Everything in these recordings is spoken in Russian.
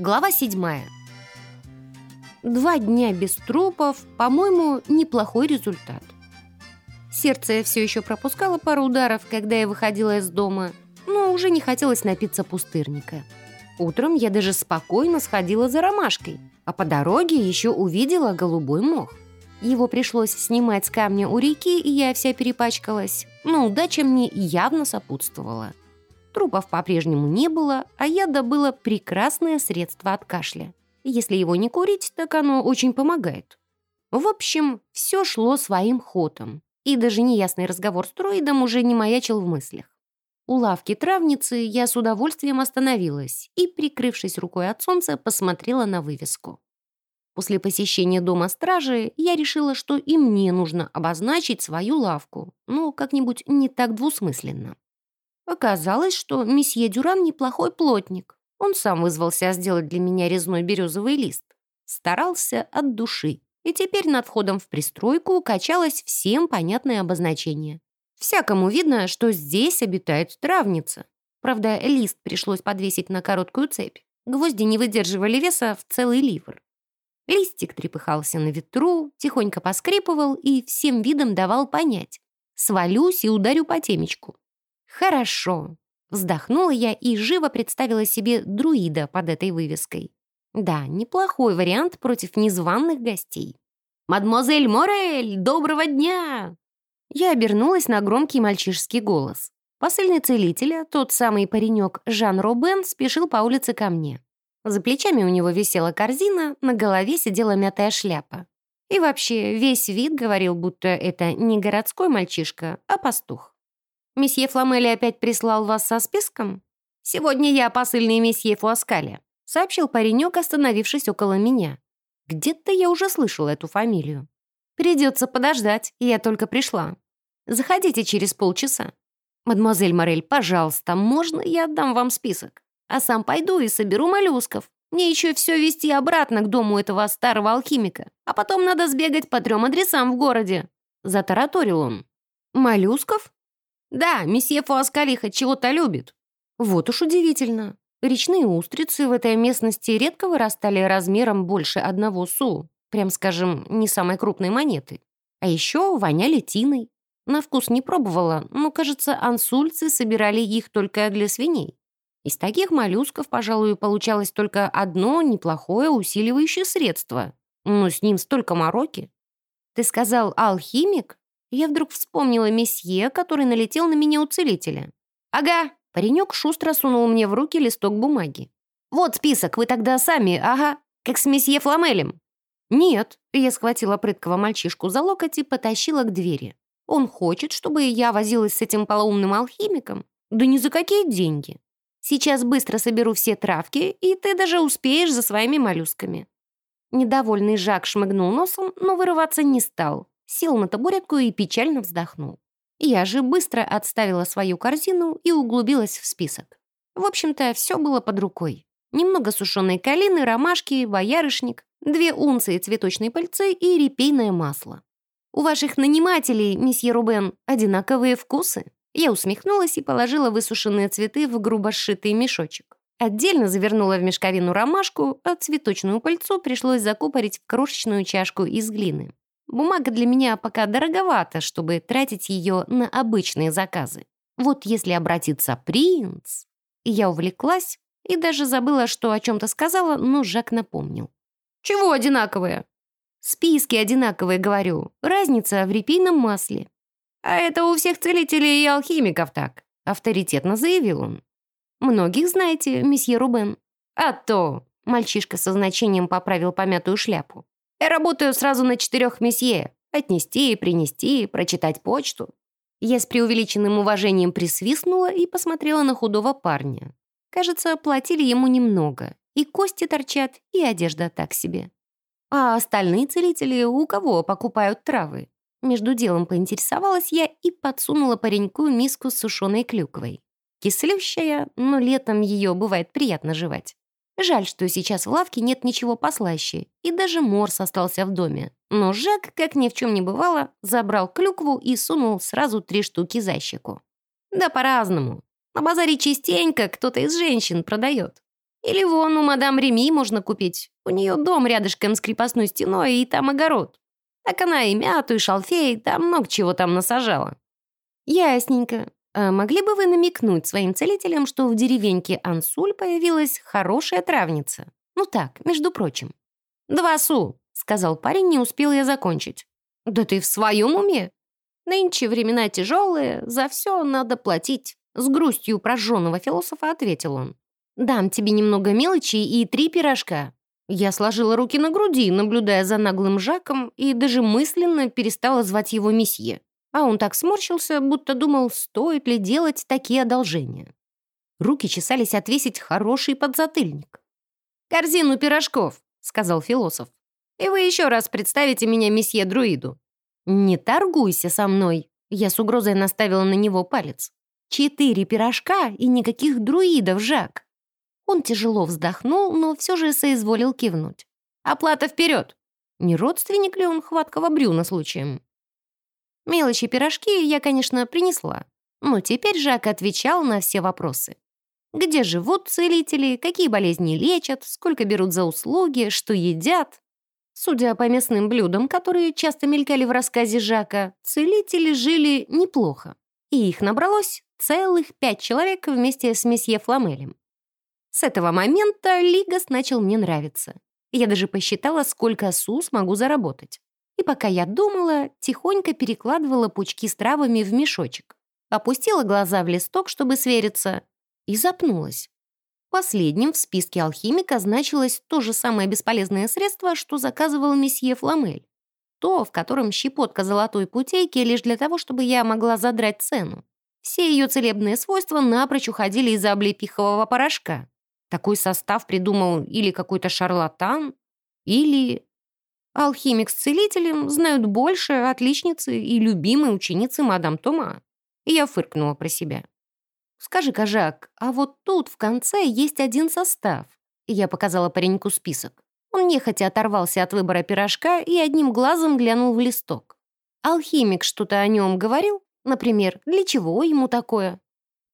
Глава седьмая. Два дня без трупов, по-моему, неплохой результат. Сердце все еще пропускало пару ударов, когда я выходила из дома, но уже не хотелось напиться пустырника. Утром я даже спокойно сходила за ромашкой, а по дороге еще увидела голубой мох. Его пришлось снимать с камня у реки, и я вся перепачкалась, но удача мне явно сопутствовала. Трупов по-прежнему не было, а я добыла прекрасное средство от кашля. Если его не курить, так оно очень помогает. В общем, все шло своим ходом, и даже неясный разговор с троидом уже не маячил в мыслях. У лавки травницы я с удовольствием остановилась и, прикрывшись рукой от солнца, посмотрела на вывеску. После посещения дома стражи я решила, что и мне нужно обозначить свою лавку, но как-нибудь не так двусмысленно. Оказалось, что месье Дюран неплохой плотник. Он сам вызвался сделать для меня резной березовый лист. Старался от души. И теперь над входом в пристройку качалось всем понятное обозначение. Всякому видно, что здесь обитает травница. Правда, лист пришлось подвесить на короткую цепь. Гвозди не выдерживали веса в целый ливр. Листик трепыхался на ветру, тихонько поскрипывал и всем видом давал понять. Свалюсь и ударю по темечку. «Хорошо», — вздохнула я и живо представила себе друида под этой вывеской. Да, неплохой вариант против незваных гостей. «Мадемуазель Морель, доброго дня!» Я обернулась на громкий мальчишский голос. Посыльный целителя, тот самый паренек Жан Робен, спешил по улице ко мне. За плечами у него висела корзина, на голове сидела мятая шляпа. И вообще, весь вид говорил, будто это не городской мальчишка, а пастух. Месье Фламели опять прислал вас со списком? Сегодня я посыльный месье Фуаскаля», — сообщил паренек, остановившись около меня. Где-то я уже слышала эту фамилию. Придется подождать, я только пришла. Заходите через полчаса. Мадемуазель Морель, пожалуйста, можно я отдам вам список? А сам пойду и соберу моллюсков. Мне еще все вести обратно к дому этого старого алхимика. А потом надо сбегать по трем адресам в городе. Затараторил он. Моллюсков? Да, месье Фуаскалиха чего-то любит. Вот уж удивительно. Речные устрицы в этой местности редко вырастали размером больше одного су, прям скажем, не самой крупной монеты. А еще воняли тиной. На вкус не пробовала, но, кажется, ансульцы собирали их только для свиней. Из таких моллюсков, пожалуй, получалось только одно неплохое усиливающее средство. Но с ним столько мороки. Ты сказал алхимик? Я вдруг вспомнила месье, который налетел на меня у целителя. «Ага». Паренек шустро сунул мне в руки листок бумаги. «Вот список, вы тогда сами, ага, как с месье Фламелем». «Нет», — я схватила прыткого мальчишку за локоть и потащила к двери. «Он хочет, чтобы я возилась с этим полоумным алхимиком? Да ни за какие деньги. Сейчас быстро соберу все травки, и ты даже успеешь за своими моллюсками». Недовольный Жак шмыгнул носом, но вырываться не стал сел на табуретку и печально вздохнул. Я же быстро отставила свою корзину и углубилась в список. В общем-то, все было под рукой. Немного сушеной калины, ромашки, боярышник, две унции цветочной пыльцы и репейное масло. «У ваших нанимателей, месье Рубен, одинаковые вкусы?» Я усмехнулась и положила высушенные цветы в грубо сшитый мешочек. Отдельно завернула в мешковину ромашку, а цветочную пыльцу пришлось закупорить в крошечную чашку из глины. Бумага для меня пока дороговата, чтобы тратить ее на обычные заказы. Вот если обратиться принц... Я увлеклась и даже забыла, что о чем-то сказала, но Жак напомнил. «Чего одинаковые?» «Списки одинаковые, говорю. Разница в репейном масле». «А это у всех целителей и алхимиков так», — авторитетно заявил он. «Многих знаете, месье Рубен?» «А то!» — мальчишка со значением поправил помятую шляпу. Я работаю сразу на четырех месье. Отнести, принести, прочитать почту. Я с преувеличенным уважением присвистнула и посмотрела на худого парня. Кажется, платили ему немного. И кости торчат, и одежда так себе. А остальные целители у кого покупают травы? Между делом поинтересовалась я и подсунула пареньку миску с сушеной клюквой. Кислющая, но летом ее бывает приятно жевать. Жаль, что сейчас в лавке нет ничего послаще, и даже морс остался в доме. Но Жак, как ни в чем не бывало, забрал клюкву и сунул сразу три штуки за щеку. Да по-разному. На базаре частенько кто-то из женщин продает. Или вон у мадам Реми можно купить. У нее дом рядышком с крепостной стеной, и там огород. Так она и мяту, и шалфей, там много чего там насажала». «Ясненько. А могли бы вы намекнуть своим целителям, что в деревеньке Ансуль появилась хорошая травница? Ну так, между прочим». «Два су», — сказал парень, не успел я закончить. «Да ты в своем уме? Нынче времена тяжелые, за все надо платить», — с грустью прожженного философа ответил он. «Дам тебе немного мелочи и три пирожка». Я сложила руки на груди, наблюдая за наглым Жаком, и даже мысленно перестала звать его месье. А он так сморщился, будто думал, стоит ли делать такие одолжения. Руки чесались отвесить хороший подзатыльник. «Корзину пирожков», — сказал философ. «И вы еще раз представите меня месье Друиду». «Не торгуйся со мной», — я с угрозой наставила на него палец. «Четыре пирожка и никаких друидов, Жак». Он тяжело вздохнул, но все же соизволил кивнуть. «Оплата вперед!» Не родственник ли он хваткого брюна случаем? Мелочи пирожки я, конечно, принесла. Но теперь Жак отвечал на все вопросы. Где живут целители, какие болезни лечат, сколько берут за услуги, что едят. Судя по местным блюдам, которые часто мелькали в рассказе Жака, целители жили неплохо. И их набралось целых пять человек вместе с месье Фламелем. С этого момента Лигас начал мне нравиться. Я даже посчитала, сколько су смогу заработать. И пока я думала, тихонько перекладывала пучки с травами в мешочек. Опустила глаза в листок, чтобы свериться, и запнулась. Последним в списке алхимика значилось то же самое бесполезное средство, что заказывал месье Фламель. То, в котором щепотка золотой путейки лишь для того, чтобы я могла задрать цену. Все ее целебные свойства напрочь уходили из-за облепихового порошка. Такой состав придумал или какой-то шарлатан, или... Алхимик с целителем знают больше отличницы и любимой ученицы мадам Тома. И я фыркнула про себя. «Скажи-ка, Жак, а вот тут в конце есть один состав». Я показала пареньку список. Он нехотя оторвался от выбора пирожка и одним глазом глянул в листок. Алхимик что-то о нем говорил? Например, для чего ему такое?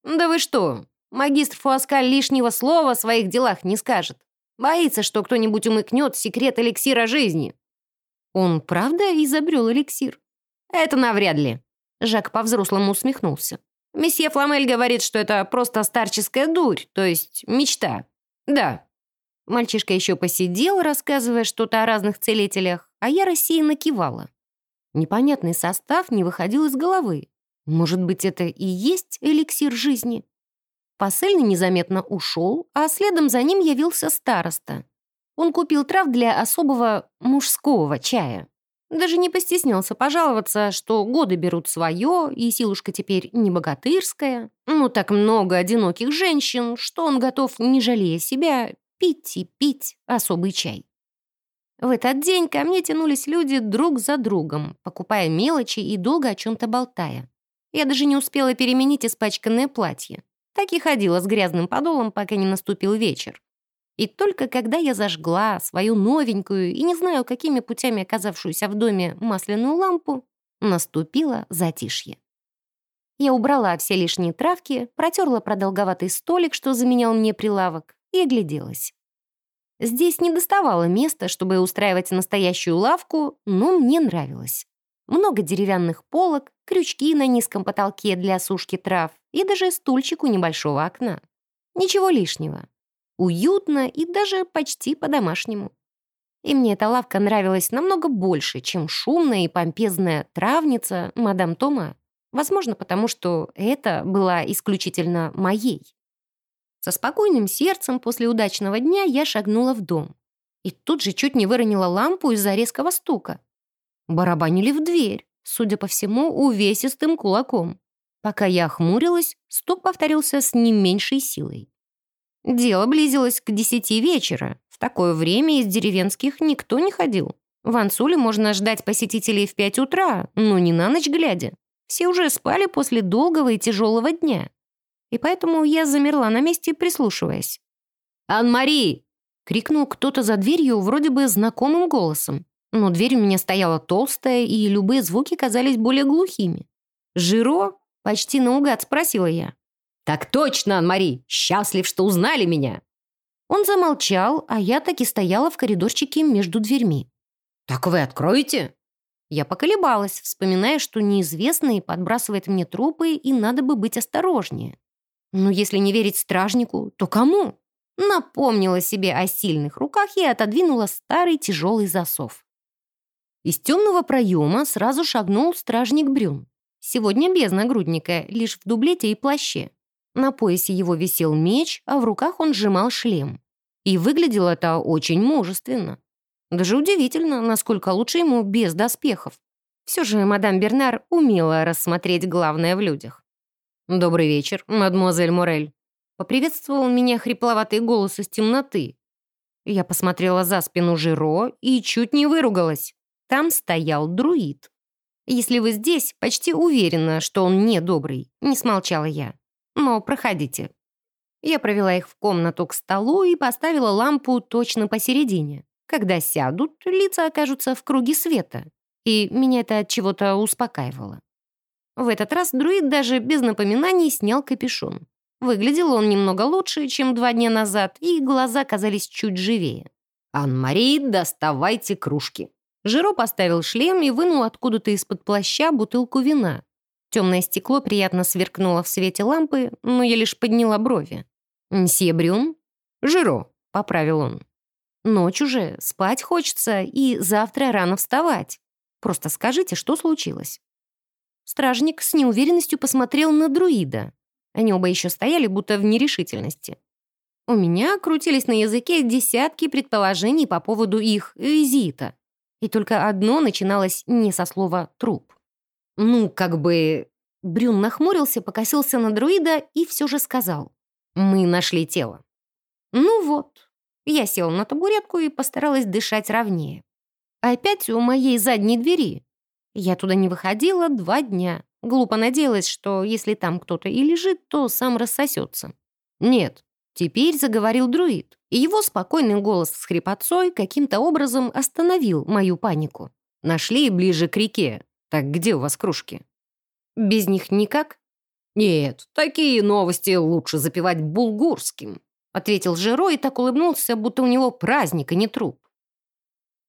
«Да вы что? Магистр Фуаскаль лишнего слова о своих делах не скажет. Боится, что кто-нибудь умыкнет секрет эликсира жизни». «Он правда изобрел эликсир?» «Это навряд ли». Жак по-взрослому усмехнулся. «Месье Фламель говорит, что это просто старческая дурь, то есть мечта. Да». Мальчишка еще посидел, рассказывая что-то о разных целителях, а я рассеянно кивала. Непонятный состав не выходил из головы. Может быть, это и есть эликсир жизни? Посыльный незаметно ушел, а следом за ним явился староста. Он купил трав для особого мужского чая. Даже не постеснялся пожаловаться, что годы берут свое, и силушка теперь не богатырская. Ну, так много одиноких женщин, что он готов, не жалея себя, пить и пить особый чай. В этот день ко мне тянулись люди друг за другом, покупая мелочи и долго о чем-то болтая. Я даже не успела переменить испачканное платье. Так и ходила с грязным подолом, пока не наступил вечер. И только когда я зажгла свою новенькую и не знаю, какими путями оказавшуюся в доме масляную лампу, наступило затишье. Я убрала все лишние травки, протерла продолговатый столик, что заменял мне прилавок, и огляделась. Здесь не доставало места, чтобы устраивать настоящую лавку, но мне нравилось. Много деревянных полок, крючки на низком потолке для сушки трав и даже стульчик у небольшого окна. Ничего лишнего. Уютно и даже почти по-домашнему. И мне эта лавка нравилась намного больше, чем шумная и помпезная травница мадам Тома. Возможно, потому что это была исключительно моей. Со спокойным сердцем после удачного дня я шагнула в дом. И тут же чуть не выронила лампу из-за резкого стука. Барабанили в дверь, судя по всему, увесистым кулаком. Пока я охмурилась, стук повторился с не меньшей силой. Дело близилось к десяти вечера. В такое время из деревенских никто не ходил. В Ансуле можно ждать посетителей в пять утра, но не на ночь глядя. Все уже спали после долгого и тяжелого дня. И поэтому я замерла на месте, прислушиваясь. «Ан-Мари!» — крикнул кто-то за дверью вроде бы знакомым голосом но дверь у меня стояла толстая, и любые звуки казались более глухими. «Жиро?» — почти наугад спросила я. «Так точно, Анн-Мари! Счастлив, что узнали меня!» Он замолчал, а я так и стояла в коридорчике между дверьми. «Так вы откроете?» Я поколебалась, вспоминая, что неизвестный подбрасывает мне трупы, и надо бы быть осторожнее. Но если не верить стражнику, то кому? Напомнила себе о сильных руках и отодвинула старый тяжелый засов. Из темного проема сразу шагнул стражник Брюн. Сегодня без нагрудника, лишь в дублете и плаще. На поясе его висел меч, а в руках он сжимал шлем. И выглядело это очень мужественно. Даже удивительно, насколько лучше ему без доспехов. Все же мадам Бернар умела рассмотреть главное в людях. «Добрый вечер, мадемуазель Морель», — поприветствовал меня хрипловатый голос из темноты. Я посмотрела за спину Жиро и чуть не выругалась. Там стоял друид. «Если вы здесь, почти уверена, что он не добрый», — не смолчала я. «Но проходите». Я провела их в комнату к столу и поставила лампу точно посередине. Когда сядут, лица окажутся в круге света. И меня это от чего-то успокаивало. В этот раз друид даже без напоминаний снял капюшон. Выглядел он немного лучше, чем два дня назад, и глаза казались чуть живее. «Ан-Мари, доставайте кружки». Жиро поставил шлем и вынул откуда-то из-под плаща бутылку вина. Темное стекло приятно сверкнуло в свете лампы, но я лишь подняла брови. «Мсье Брюн?» «Жиро», — поправил он. Ночь уже, спать хочется, и завтра рано вставать. Просто скажите, что случилось?» Стражник с неуверенностью посмотрел на друида. Они оба еще стояли, будто в нерешительности. У меня крутились на языке десятки предположений по поводу их визита. И только одно начиналось не со слова «труп». «Ну, как бы...» Брюн нахмурился, покосился на друида и все же сказал. «Мы нашли тело». «Ну вот, я села на табуретку и постаралась дышать ровнее. Опять у моей задней двери. Я туда не выходила два дня. Глупо надеялась, что если там кто-то и лежит, то сам рассосется. Нет, теперь заговорил друид, и его спокойный голос с хрипотцой каким-то образом остановил мою панику. Нашли ближе к реке. Так где у вас кружки? Без них никак? Нет, такие новости лучше запивать булгурским ответил Жиро и так улыбнулся, будто у него праздник, а не труп.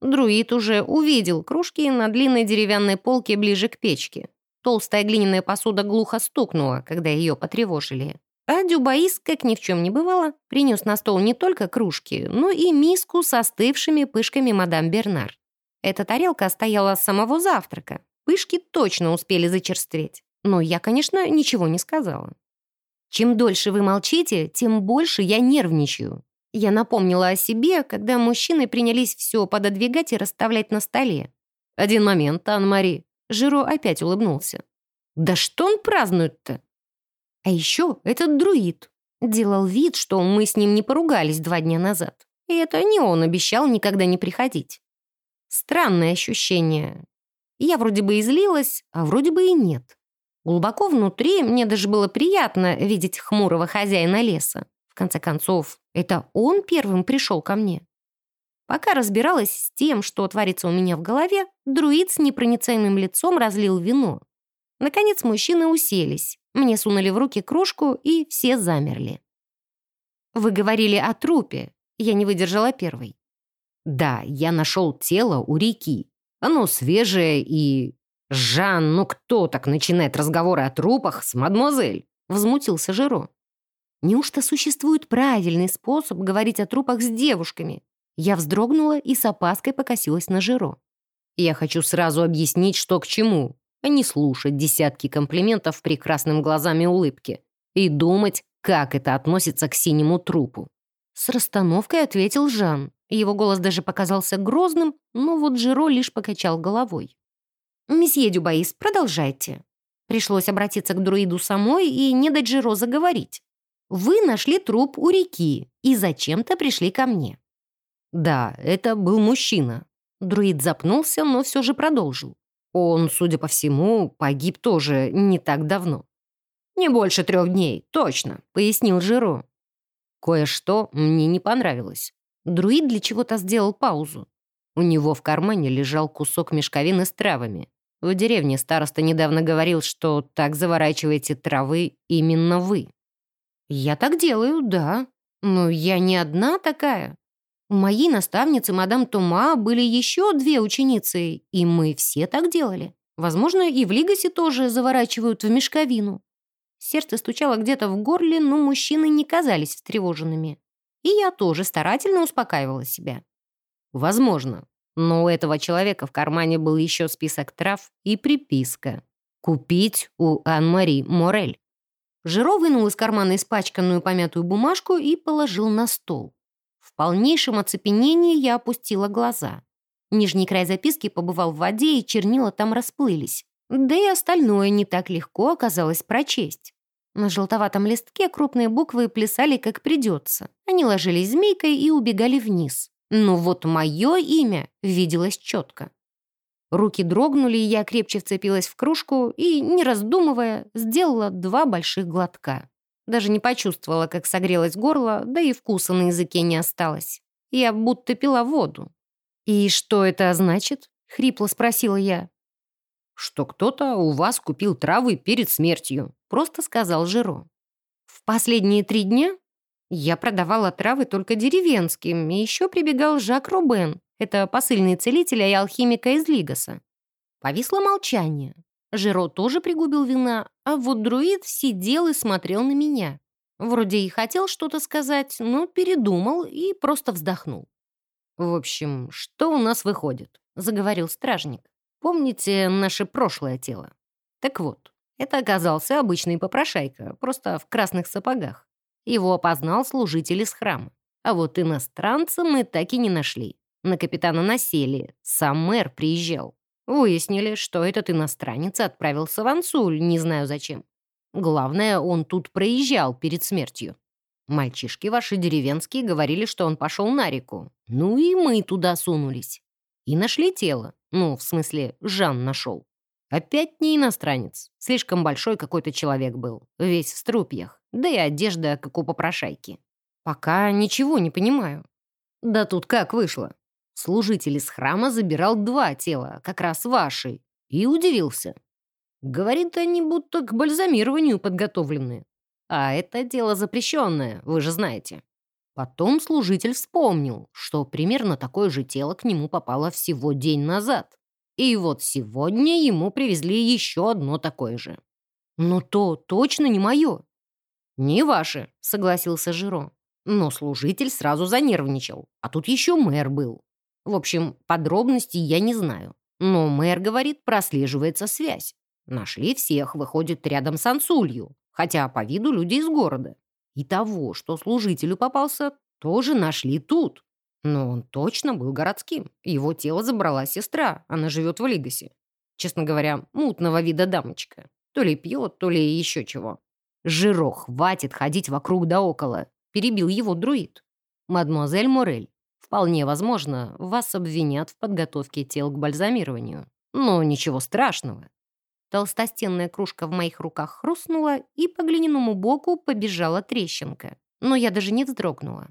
Друид уже увидел кружки на длинной деревянной полке ближе к печке. Толстая глиняная посуда глухо стукнула, когда ее потревожили. А Дюбаис, как ни в чем не бывало, принес на стол не только кружки, но и миску с остывшими пышками мадам Бернар. Эта тарелка стояла с самого завтрака. Пышки точно успели зачерстветь. Но я, конечно, ничего не сказала. Чем дольше вы молчите, тем больше я нервничаю. Я напомнила о себе, когда мужчины принялись все пододвигать и расставлять на столе. «Один момент, Анна-Мари». Жиро опять улыбнулся. «Да что он празднует-то?» А еще этот друид. Делал вид, что мы с ним не поругались два дня назад. И это не он обещал никогда не приходить. Странное ощущение. Я вроде бы излилась, а вроде бы и нет. Глубоко внутри мне даже было приятно видеть хмурого хозяина леса. В конце концов, это он первым пришел ко мне. Пока разбиралась с тем, что творится у меня в голове, друид с непроницаемым лицом разлил вино. Наконец мужчины уселись. Мне сунули в руки кружку, и все замерли. «Вы говорили о трупе», — я не выдержала первой. «Да, я нашел тело у реки. Оно свежее и «Жан, ну кто так начинает разговоры о трупах с мадемуазель?» — возмутился Жиро. «Неужто существует правильный способ говорить о трупах с девушками?» Я вздрогнула и с опаской покосилась на Жиро. «Я хочу сразу объяснить, что к чему, а не слушать десятки комплиментов прекрасным глазами улыбки и думать, как это относится к синему трупу». С расстановкой ответил Жан. Его голос даже показался грозным, но вот Жиро лишь покачал головой. «Месье Дюбаис, продолжайте». Пришлось обратиться к друиду самой и не дать Жиро заговорить. «Вы нашли труп у реки и зачем-то пришли ко мне». «Да, это был мужчина». Друид запнулся, но все же продолжил. Он, судя по всему, погиб тоже не так давно. «Не больше трех дней, точно», — пояснил Жиро. Кое-что мне не понравилось. Друид для чего-то сделал паузу. У него в кармане лежал кусок мешковины с травами. В деревне староста недавно говорил, что так заворачиваете травы именно вы. Я так делаю, да. «Ну, я не одна такая. У моей наставницы, мадам Тома, были еще две ученицы, и мы все так делали. Возможно, и в Лигасе тоже заворачивают в мешковину». Сердце стучало где-то в горле, но мужчины не казались встревоженными. И я тоже старательно успокаивала себя. Возможно, но у этого человека в кармане был еще список трав и приписка. «Купить у Ан-Мари Морель». Жиро вынул из кармана испачканную помятую бумажку и положил на стол. В полнейшем оцепенении я опустила глаза. Нижний край записки побывал в воде, и чернила там расплылись. Да и остальное не так легко оказалось прочесть. На желтоватом листке крупные буквы плясали как придется. Они ложились змейкой и убегали вниз. Но вот мое имя виделось четко. Руки дрогнули, я крепче вцепилась в кружку и, не раздумывая, сделала два больших глотка. Даже не почувствовала, как согрелось горло, да и вкуса на языке не осталось. Я будто пила воду. «И что это значит?» — хрипло спросила я что кто-то у вас купил травы перед смертью», — просто сказал Жиро. «В последние три дня я продавала травы только деревенским, и еще прибегал Жак Рубен, это посыльный целитель и алхимика из Лигаса. Повисло молчание. Жиро тоже пригубил вина, а вот друид сидел и смотрел на меня. Вроде и хотел что-то сказать, но передумал и просто вздохнул. «В общем, что у нас выходит?» — заговорил стражник. Помните наше прошлое тело? Так вот, это оказался обычный попрошайка, просто в красных сапогах. Его опознал служитель из храма. А вот иностранца мы так и не нашли. На капитана насели, сам мэр приезжал. Выяснили, что этот иностранец отправился в Ансуль, не знаю зачем. Главное, он тут проезжал перед смертью. Мальчишки ваши деревенские говорили, что он пошел на реку. Ну и мы туда сунулись. И нашли тело. Ну, в смысле, Жан нашел. Опять не иностранец. Слишком большой какой-то человек был. Весь в струпьях. Да и одежда, как у попрошайки. Пока ничего не понимаю. Да тут как вышло. Служитель из храма забирал два тела, как раз ваши. И удивился. Говорит, они будто к бальзамированию подготовлены. А это дело запрещенное, вы же знаете. Потом служитель вспомнил, что примерно такое же тело к нему попало всего день назад. И вот сегодня ему привезли еще одно такое же. Но то точно не мое. «Не ваше», — согласился Жиро. Но служитель сразу занервничал, а тут еще мэр был. В общем, подробностей я не знаю. Но мэр говорит, прослеживается связь. Нашли всех, выходит, рядом с Ансулью, хотя по виду люди из города. И того, что служителю попался, тоже нашли тут. Но он точно был городским. Его тело забрала сестра, она живет в Лигасе. Честно говоря, мутного вида дамочка. То ли пьет, то ли еще чего. «Жиро, хватит ходить вокруг да около», — перебил его друид. «Мадемуазель Морель, вполне возможно, вас обвинят в подготовке тел к бальзамированию. Но ничего страшного. Толстостенная кружка в моих руках хрустнула, и по глиняному боку побежала трещинка. Но я даже не вздрогнула.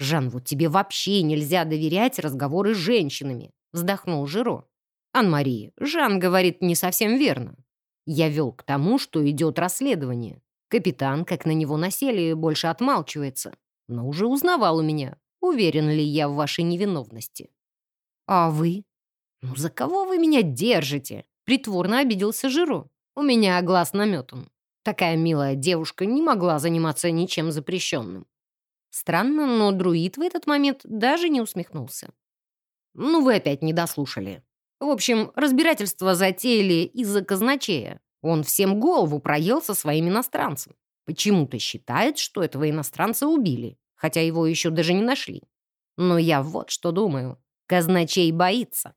«Жан, вот тебе вообще нельзя доверять разговоры с женщинами», вздохнул Жиро. «Ан-Мари, Жан говорит не совсем верно. Я вел к тому, что идет расследование. Капитан, как на него насели, больше отмалчивается. Но уже узнавал у меня, уверен ли я в вашей невиновности». «А вы?» «Ну за кого вы меня держите?» Притворно обиделся Жиро. У меня глаз наметан. Такая милая девушка не могла заниматься ничем запрещенным. Странно, но друид в этот момент даже не усмехнулся. Ну, вы опять не дослушали. В общем, разбирательство затеяли из-за казначея. Он всем голову проел со своим иностранцем. Почему-то считает, что этого иностранца убили, хотя его еще даже не нашли. Но я вот что думаю. Казначей боится.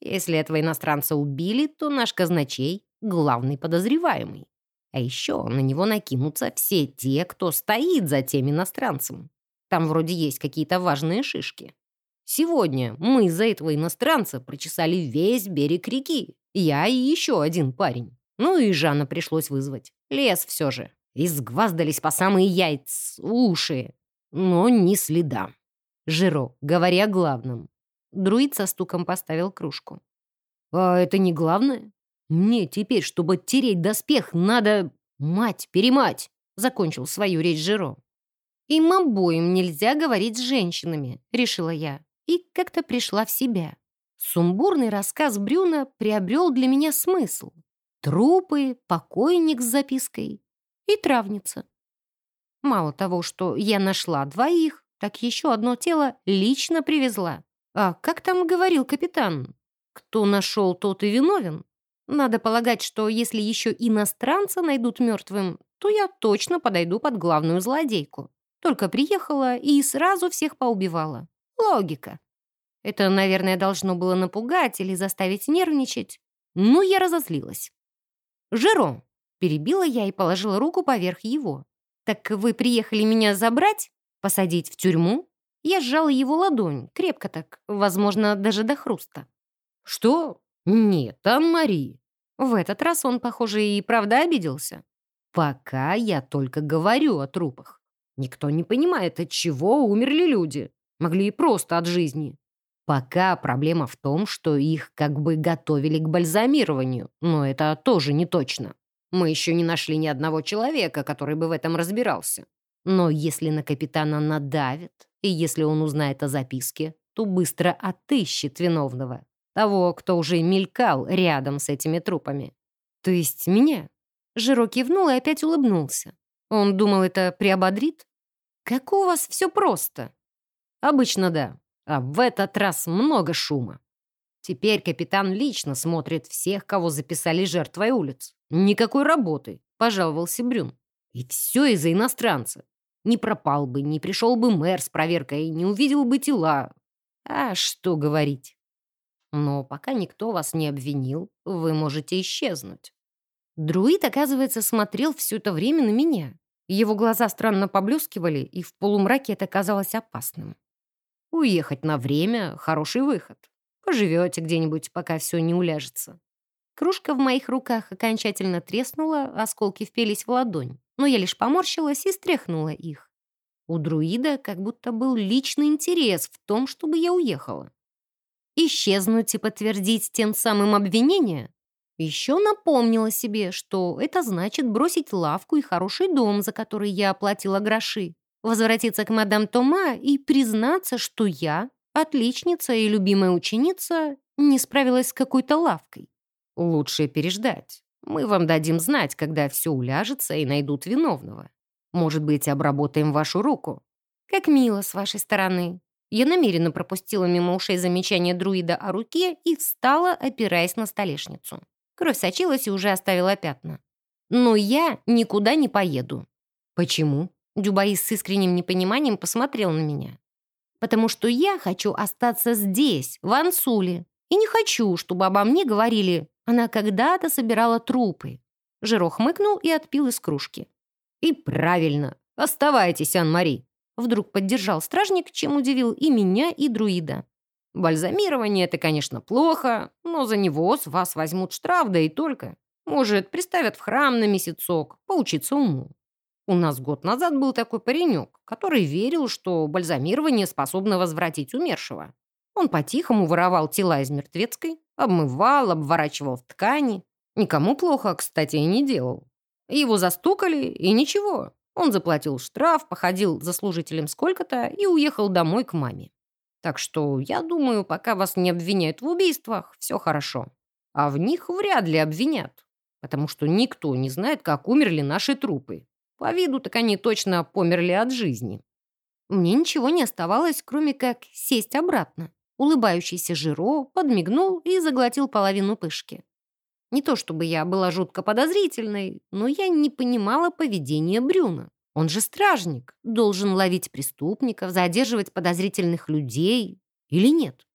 Если этого иностранца убили, то наш казначей — главный подозреваемый. А еще на него накинутся все те, кто стоит за тем иностранцем. Там вроде есть какие-то важные шишки. Сегодня мы из-за этого иностранца прочесали весь берег реки. Я и еще один парень. Ну и Жанна пришлось вызвать. Лес все же. Изгваздались по самые яйца, уши. Но ни следа. Жиро, говоря о главном, Друид со стуком поставил кружку. «А это не главное? Мне теперь, чтобы оттереть доспех, надо... Мать-перемать!» Закончил свою речь Жиро. Им обоим нельзя говорить с женщинами, решила я, и как-то пришла в себя. Сумбурный рассказ Брюна приобрел для меня смысл. Трупы, покойник с запиской и травница. Мало того, что я нашла двоих, так еще одно тело лично привезла. А как там говорил капитан? Кто нашел, тот и виновен. Надо полагать, что если еще иностранца найдут мертвым, то я точно подойду под главную злодейку. Только приехала и сразу всех поубивала. Логика. Это, наверное, должно было напугать или заставить нервничать. Но я разозлилась. «Жером!» — перебила я и положила руку поверх его. «Так вы приехали меня забрать? Посадить в тюрьму?» Я сжала его ладонь, крепко так, возможно, даже до хруста. «Что? Нет, Ан-Мари!» В этот раз он, похоже, и правда обиделся. «Пока я только говорю о трупах. Никто не понимает, от чего умерли люди. Могли и просто от жизни. Пока проблема в том, что их как бы готовили к бальзамированию, но это тоже не точно. Мы еще не нашли ни одного человека, который бы в этом разбирался. Но если на капитана надавят, и если он узнает о записке, то быстро отыщет виновного. Того, кто уже мелькал рядом с этими трупами. То есть меня? Жиро кивнул и опять улыбнулся. Он думал, это приободрит? Как у вас все просто? Обычно да. А в этот раз много шума. Теперь капитан лично смотрит всех, кого записали жертвой улиц. Никакой работы, пожаловался Брюн. И все из-за иностранца. Не пропал бы, не пришел бы мэр с проверкой, не увидел бы тела. А что говорить? Но пока никто вас не обвинил, вы можете исчезнуть. Друид, оказывается, смотрел все это время на меня. Его глаза странно поблескивали, и в полумраке это казалось опасным. Уехать на время — хороший выход. Поживете где-нибудь, пока все не уляжется. Кружка в моих руках окончательно треснула, осколки впились в ладонь, но я лишь поморщилась и стряхнула их. У друида как будто был личный интерес в том, чтобы я уехала. Исчезнуть и подтвердить тем самым обвинение? Еще напомнила себе, что это значит бросить лавку и хороший дом, за который я оплатила гроши возвратиться к мадам Тома и признаться, что я, отличница и любимая ученица, не справилась с какой-то лавкой. Лучше переждать. Мы вам дадим знать, когда все уляжется и найдут виновного. Может быть, обработаем вашу руку. Как мило с вашей стороны. Я намеренно пропустила мимо ушей замечание друида о руке и встала, опираясь на столешницу. Кровь сочилась и уже оставила пятна. Но я никуда не поеду. Почему? Дюбаис с искренним непониманием посмотрел на меня. «Потому что я хочу остаться здесь, в Ансуле, и не хочу, чтобы обо мне говорили, она когда-то собирала трупы». Жиро хмыкнул и отпил из кружки. «И правильно. Оставайтесь, Ан-Мари», вдруг поддержал стражник, чем удивил и меня, и друида. «Бальзамирование — это, конечно, плохо, но за него с вас возьмут штраф, да и только. Может, приставят в храм на месяцок, поучиться уму. У нас год назад был такой паренек, который верил, что бальзамирование способно возвратить умершего. Он по-тихому воровал тела из мертвецкой, обмывал, обворачивал в ткани. Никому плохо, кстати, и не делал. Его застукали, и ничего. Он заплатил штраф, походил за служителем сколько-то и уехал домой к маме. Так что, я думаю, пока вас не обвиняют в убийствах, все хорошо. А в них вряд ли обвинят, потому что никто не знает, как умерли наши трупы. По виду так они точно померли от жизни. Мне ничего не оставалось, кроме как сесть обратно. Улыбающийся Жиро подмигнул и заглотил половину пышки. Не то чтобы я была жутко подозрительной, но я не понимала поведения Брюна. Он же стражник, должен ловить преступников, задерживать подозрительных людей или нет?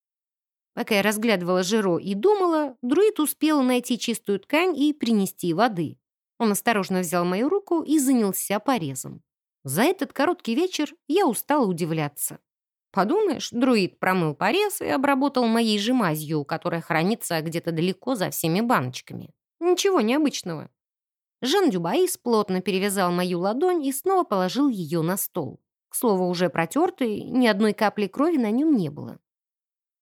Пока я разглядывала Жиро и думала, друид успел найти чистую ткань и принести воды. Он осторожно взял мою руку и занялся порезом. За этот короткий вечер я устала удивляться. Подумаешь, друид промыл порез и обработал моей же мазью, которая хранится где-то далеко за всеми баночками. Ничего необычного. Жан Дюбаис плотно перевязал мою ладонь и снова положил ее на стол. К слову, уже протертый, ни одной капли крови на нем не было.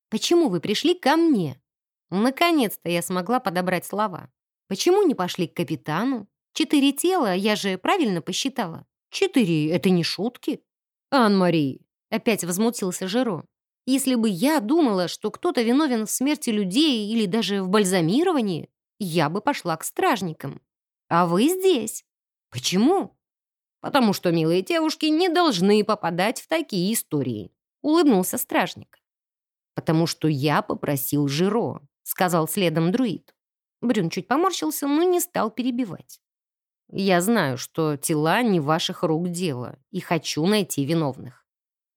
«Почему вы пришли ко мне?» Наконец-то я смогла подобрать слова. Почему не пошли к капитану? Четыре тела, я же правильно посчитала. Четыре — это не шутки. «Ан-Мари!» — опять возмутился Жиро. «Если бы я думала, что кто-то виновен в смерти людей или даже в бальзамировании, я бы пошла к стражникам. А вы здесь. Почему?» «Потому что милые девушки не должны попадать в такие истории», — улыбнулся стражник. «Потому что я попросил Жиро», — сказал следом друид. Брюн чуть поморщился, но не стал перебивать. «Я знаю, что тела не ваших рук дело, и хочу найти виновных.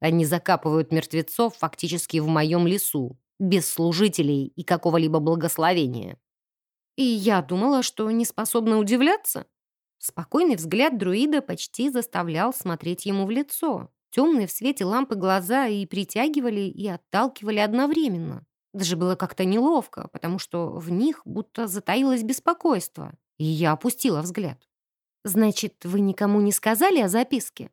Они закапывают мертвецов фактически в моем лесу, без служителей и какого-либо благословения». «И я думала, что не способна удивляться?» Спокойный взгляд друида почти заставлял смотреть ему в лицо. Темные в свете лампы глаза и притягивали, и отталкивали одновременно. Даже было как-то неловко, потому что в них будто затаилось беспокойство. И я опустила взгляд. «Значит, вы никому не сказали о записке?»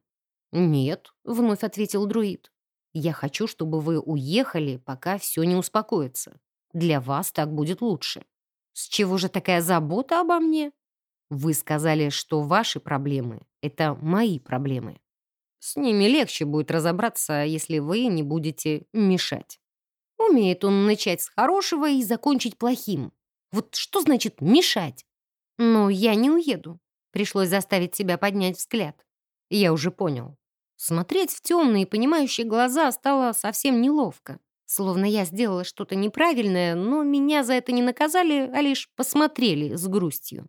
«Нет», — вновь ответил друид. «Я хочу, чтобы вы уехали, пока все не успокоится. Для вас так будет лучше». «С чего же такая забота обо мне?» Вы сказали, что ваши проблемы — это мои проблемы. С ними легче будет разобраться, если вы не будете мешать. Умеет он начать с хорошего и закончить плохим. Вот что значит «мешать»? Ну, я не уеду. Пришлось заставить себя поднять взгляд. Я уже понял. Смотреть в темные, понимающие глаза стало совсем неловко. Словно я сделала что-то неправильное, но меня за это не наказали, а лишь посмотрели с грустью.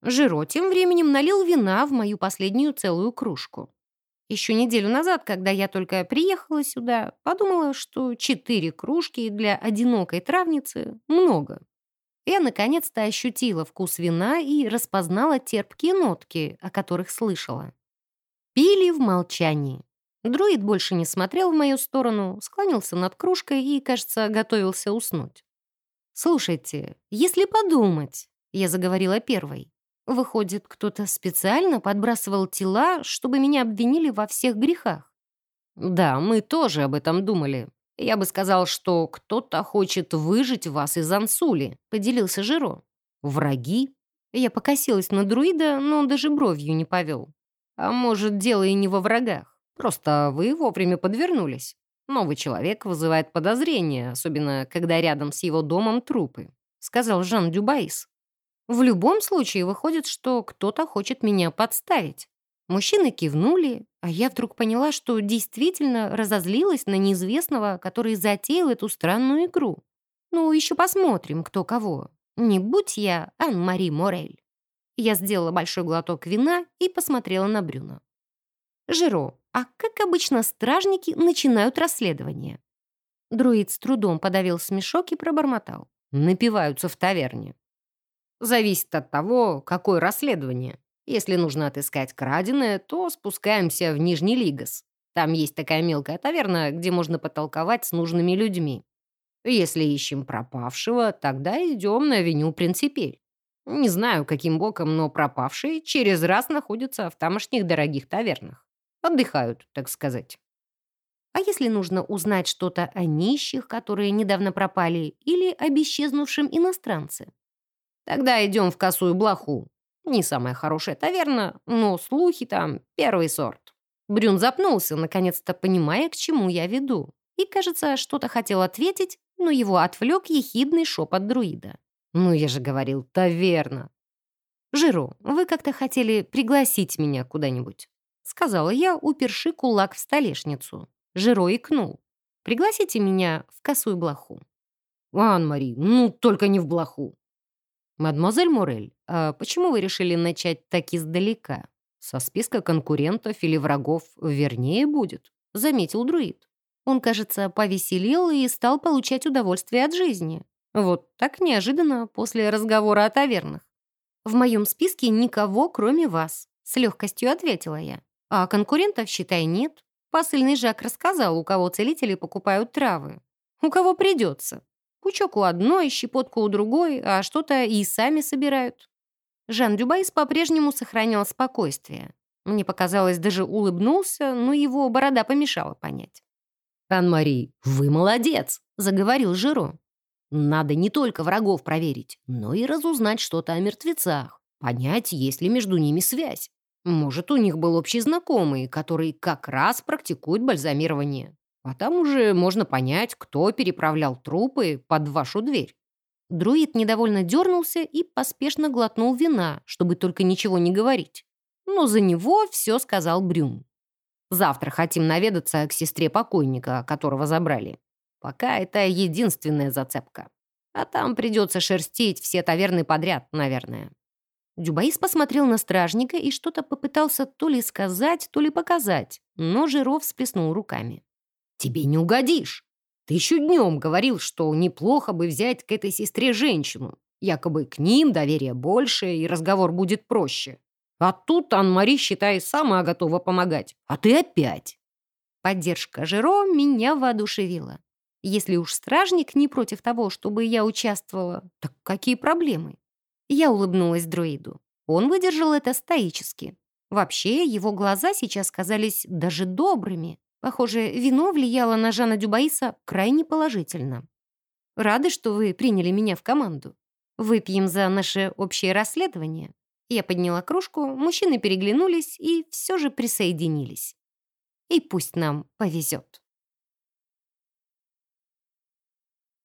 Жиро тем временем налил вина в мою последнюю целую кружку. Еще неделю назад, когда я только приехала сюда, подумала, что четыре кружки для одинокой травницы много. Я наконец-то ощутила вкус вина и распознала терпкие нотки, о которых слышала. Пили в молчании. Друид больше не смотрел в мою сторону, склонился над кружкой и, кажется, готовился уснуть. «Слушайте, если подумать», — я заговорила первой, Выходит, кто-то специально подбрасывал тела, чтобы меня обвинили во всех грехах. Да, мы тоже об этом думали. Я бы сказал, что кто-то хочет выжить вас из Ансули, поделился Жиро. Враги? Я покосилась на друида, но он даже бровью не повел. А может, дело и не во врагах. Просто вы вовремя подвернулись. Новый человек вызывает подозрения, особенно когда рядом с его домом трупы», — сказал Жан Дюбаис. В любом случае выходит, что кто-то хочет меня подставить. Мужчины кивнули, а я вдруг поняла, что действительно разозлилась на неизвестного, который затеял эту странную игру. Ну, еще посмотрим, кто кого. Не будь я Ан-Мари Морель. Я сделала большой глоток вина и посмотрела на Брюна. «Жиро, а как обычно стражники начинают расследование?» Друид с трудом подавил смешок и пробормотал. «Напиваются в таверне». Зависит от того, какое расследование. Если нужно отыскать краденое, то спускаемся в Нижний Лигас. Там есть такая мелкая таверна, где можно потолковать с нужными людьми. Если ищем пропавшего, тогда идем на авеню Принципель. Не знаю, каким боком, но пропавшие через раз находятся в тамошних дорогих тавернах. Отдыхают, так сказать. А если нужно узнать что-то о нищих, которые недавно пропали, или об исчезнувшем иностранце? Тогда идем в косую блоху. Не самая хорошая таверна, но слухи там первый сорт». Брюн запнулся, наконец-то понимая, к чему я веду. И, кажется, что-то хотел ответить, но его отвлек ехидный шепот друида. «Ну, я же говорил, таверна». «Жиру, вы как-то хотели пригласить меня куда-нибудь?» Сказала я, уперши кулак в столешницу. Жиро икнул. «Пригласите меня в косую блоху». «Ан-Мари, ну только не в блоху». «Мадемуазель Морель, а почему вы решили начать так издалека? Со списка конкурентов или врагов вернее будет», — заметил друид. Он, кажется, повеселел и стал получать удовольствие от жизни. Вот так неожиданно после разговора о тавернах. «В моем списке никого, кроме вас», — с легкостью ответила я. «А конкурентов, считай, нет. Посыльный Жак рассказал, у кого целители покупают травы. У кого придется. Пучок у одной, щепотку у другой, а что-то и сами собирают. Жан Дюбайс по-прежнему сохранял спокойствие. Мне показалось, даже улыбнулся, но его борода помешала понять. «Ан-Мари, вы молодец!» — заговорил Жиро. «Надо не только врагов проверить, но и разузнать что-то о мертвецах, понять, есть ли между ними связь. Может, у них был общий знакомый, который как раз практикует бальзамирование. А там уже можно понять, кто переправлял трупы под вашу дверь. Друид недовольно дернулся и поспешно глотнул вина, чтобы только ничего не говорить. Но за него все сказал Брюм. Завтра хотим наведаться к сестре покойника, которого забрали. Пока это единственная зацепка. А там придется шерстить все таверны подряд, наверное. Дюбаис посмотрел на стражника и что-то попытался то ли сказать, то ли показать, но Жиров всплеснул руками. «Тебе не угодишь. Ты еще днем говорил, что неплохо бы взять к этой сестре женщину. Якобы к ним доверие больше, и разговор будет проще. А тут Ан-Мари, считай, сама готова помогать. А ты опять. Поддержка Жиро меня воодушевила. Если уж стражник не против того, чтобы я участвовала, так какие проблемы? Я улыбнулась друиду. Он выдержал это стоически. Вообще, его глаза сейчас казались даже добрыми. Похоже, вино влияло на Жана Дюбаиса крайне положительно. Рады, что вы приняли меня в команду. Выпьем за наше общее расследование. Я подняла кружку, мужчины переглянулись и все же присоединились. И пусть нам повезет.